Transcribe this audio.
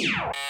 Woo!